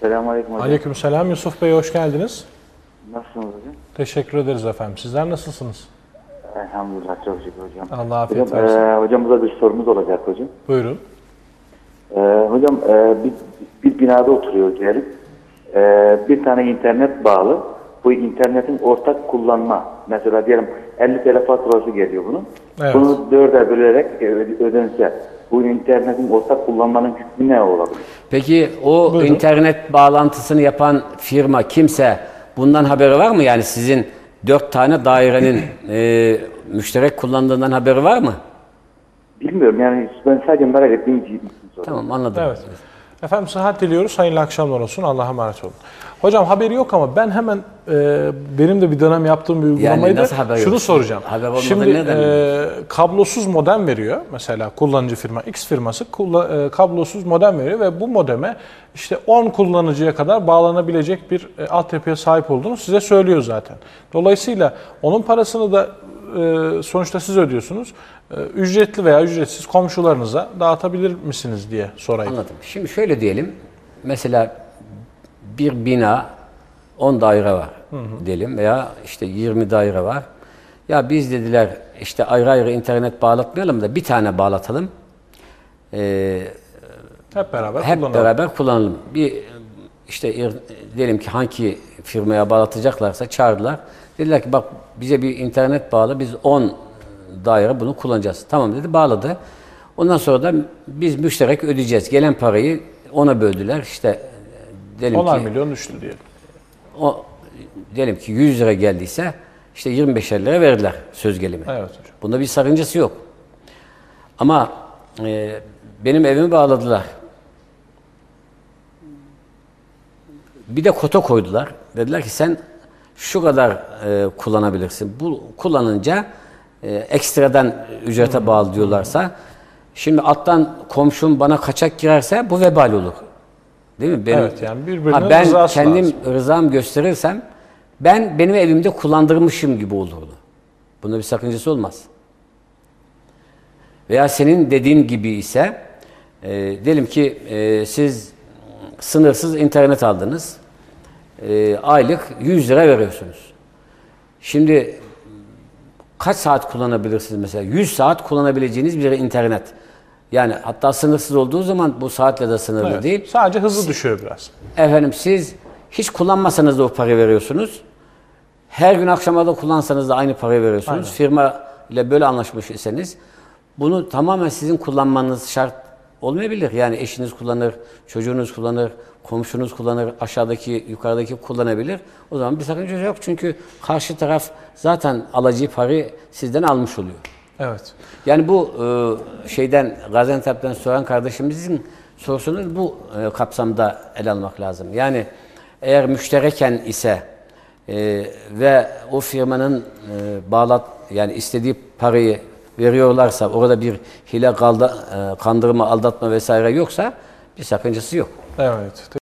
Selamünaleyküm hocam. Aleykümselam Yusuf Bey hoş geldiniz. Nasılsınız hocam? Teşekkür ederiz efendim. Sizler nasılsınız? Elhamdülillah çok şükür hocam. Allah afiyet Hocam, versin. e, hocamıza bir sorumuz olacak hocam. Buyurun. E, hocam e, bir, bir binada oturuyoruz diyelim. E, bir tane internet bağlı. Bu internetin ortak kullanma. Mesela diyelim 50 TL faturası geliyor bunun. Evet. Bunu dörde bölerek e, öde- ödense bu internetin ortak kullanmanın hükmü ne olabilir? Peki o Buyurun. internet bağlantısını yapan firma kimse bundan haberi var mı? Yani sizin dört tane dairenin e, müşterek kullandığından haberi var mı? Bilmiyorum yani ben sadece merak ettiğim için. Tamam anladım. Evet. Efendim sıhhat diliyoruz. Hayırlı akşamlar olsun. Allah'a emanet olun. Hocam haberi yok ama ben hemen e, benim de bir dönem yaptığım bir uygulamaydı. haber Şunu yok? soracağım. Haber Şimdi e, kablosuz modem veriyor. Mesela kullanıcı firma X firması kulla- e, kablosuz modem veriyor ve bu modeme işte 10 kullanıcıya kadar bağlanabilecek bir e, altyapıya sahip olduğunu size söylüyor zaten. Dolayısıyla onun parasını da e, sonuçta siz ödüyorsunuz. E, ücretli veya ücretsiz komşularınıza dağıtabilir misiniz diye sorayım. Anladım. Şimdi şöyle diyelim. Mesela bir bina 10 daire var diyelim veya işte 20 daire var. Ya biz dediler işte ayrı ayrı internet bağlatmayalım da bir tane bağlatalım. Ee, Hep beraber hep kullanalım. beraber kullanalım. Bir işte ir- diyelim ki hangi firmaya bağlatacaklarsa çağırdılar. Dediler ki bak bize bir internet bağlı biz 10 daire bunu kullanacağız. Tamam dedi bağladı. Ondan sonra da biz müşterek ödeyeceğiz. Gelen parayı ona böldüler. İşte diyelim 10'ar ki milyon düştü diyelim. o diyelim ki 100 lira geldiyse işte 25 lira verdiler söz gelimi. Evet hocam. Bunda bir sakıncası yok. Ama e, benim evimi bağladılar. Bir de kota koydular. Dediler ki sen şu kadar e, kullanabilirsin. Bu kullanınca e, ekstradan ücrete bağlı diyorlarsa şimdi alttan komşum bana kaçak girerse bu vebal olur. Değil mi? Benim, Evet, yani birbirinin Ha, ben rızası kendim lazım. rızam gösterirsem ben benim evimde kullandırmışım gibi olurdu. Bunda bir sakıncası olmaz. Veya senin dediğin gibi ise e, diyelim ki e, siz sınırsız internet aldınız. E, aylık 100 lira veriyorsunuz. Şimdi kaç saat kullanabilirsiniz mesela? 100 saat kullanabileceğiniz bir internet. Yani hatta sınırsız olduğu zaman bu saatle de sınırlı Evet. değil. Sadece hızı düşüyor biraz. Efendim siz hiç kullanmasanız da o parayı veriyorsunuz. Her gün akşama da kullansanız da aynı parayı veriyorsunuz. Firma ile böyle anlaşmış iseniz bunu tamamen sizin kullanmanız şart olmayabilir. Yani eşiniz kullanır, çocuğunuz kullanır, komşunuz kullanır, aşağıdaki, yukarıdaki kullanabilir. O zaman bir sakınca yok çünkü karşı taraf zaten alacağı parayı sizden almış oluyor. Evet. Yani bu e, şeyden Gaziantep'ten soran kardeşimizin sorusunu bu e, kapsamda ele almak lazım. Yani eğer müştereken ise e, ve o firmanın e, bağlat yani istediği parayı veriyorlarsa orada bir hile kaldı, e, kandırma, aldatma vesaire yoksa bir sakıncası yok. Evet.